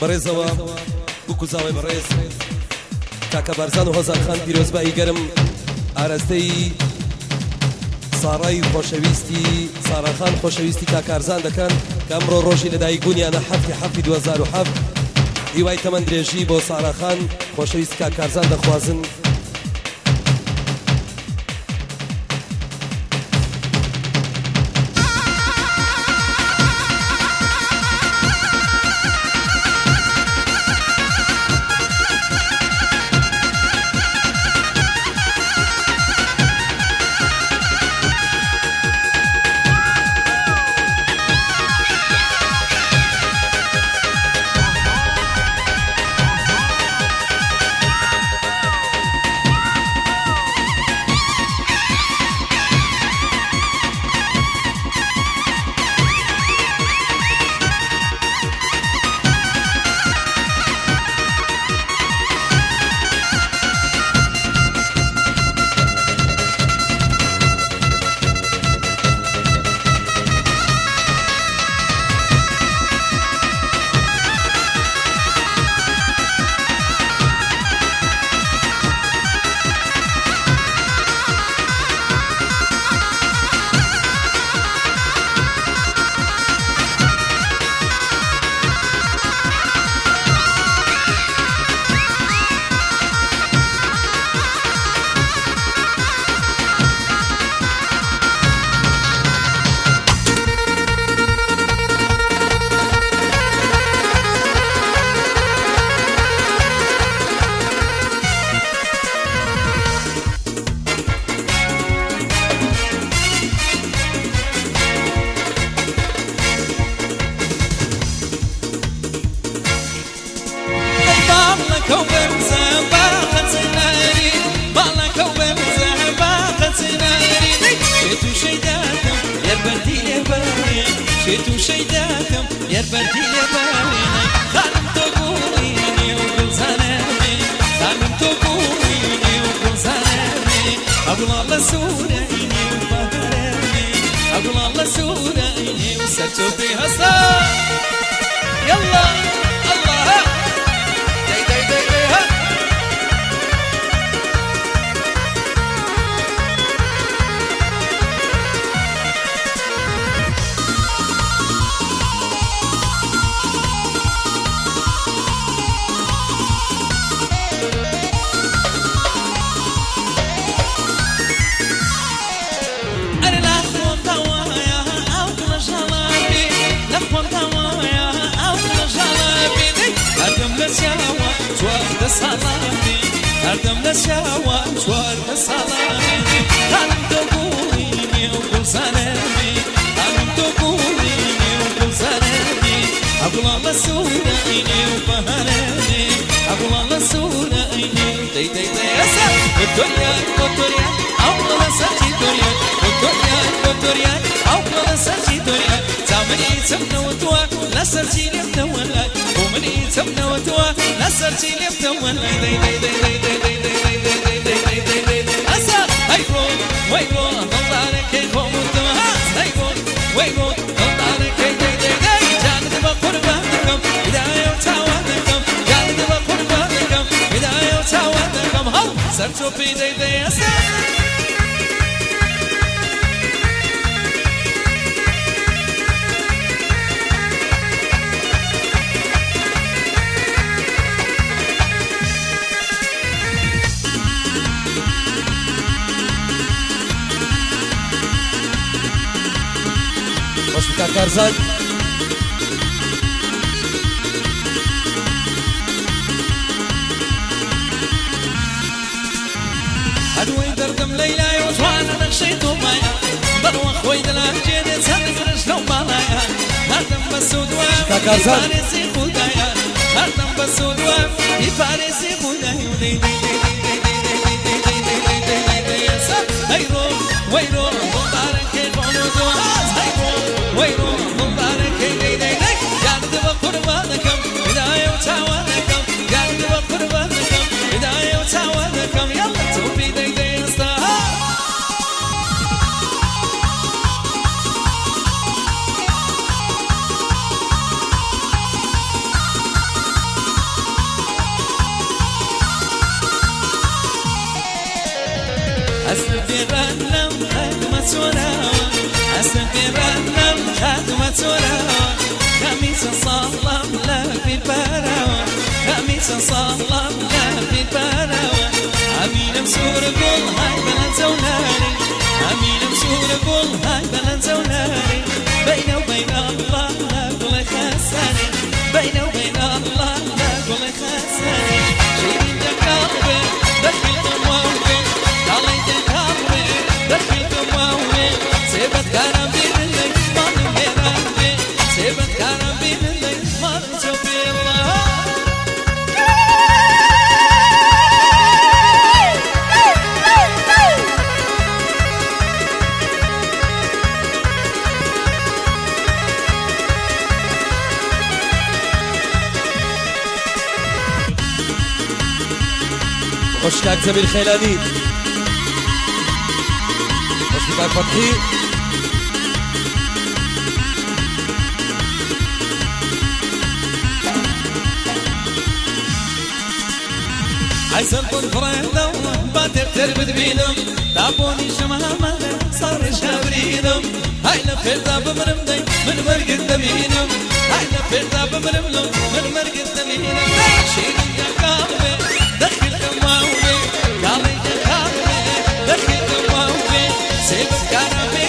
بەڕێزەوە. بکوزاوی بەڕێز. کاکە بارزان و هۆزارخان پیرۆزبایی گەرم. ئارەستەی ساڕای خۆشەویستی ساراخان خۆشەویستی کاکارزان دەکەن. کە ئەمڕۆ ڕۆژی لەدایک بوونیانە هەفتی هەفتی 2007 هیوای تەمەند درێژی بۆ ساراخان خۆشەویست کاکارزان دەخوازن. يربتي لي بالي شيتو شيداتم يربتي لي بالي خالم تقوليني وقل زناني خالم تقوليني وقل زناني أقول الله سوريني وبهراني أقول الله سوريني وسرتو بها يلا نشاوى مشوار سلامي أنا تقولي سلامي أقول الله سورة إني وفهراني أقول الله سورة إني تي تي الدنيا الدنيا أقول سرتي الدنيا الدنيا الدنيا أقول سرتي الدنيا زمني زمنا وتوا لا سرتي لم تولى ومني تمنى وتوا سرجي لم ولا دي دي دي دي دي دي دي دي دي دي دي دي دي دي أسر هاي رون وي رون الله دي دي دي جانب بقربانكم بداية وتعوانكم جانب كرزان هدوي دردم ليلى يوزوان نقشيت ومايا بروى خوي دلان جيني سالي فرش لو مالايا هردم بسود وام كرزان يفارسي خودايا هردم بسود وام يفارسي não. خدمة سوراوة خميس صلم لا في البراوة خميس صلم لا في البراوة أمين مسور قول هاي بلد زولاري أمين مسور قول هاي بلد زولاري خوشکاک زمین خیلانی خوشکاک فتحی عايزن فريدم باتر تربد بينم تابوني شمامة صار شابرينم هاي لفردا بمرمدي من مرقد بينم Gotta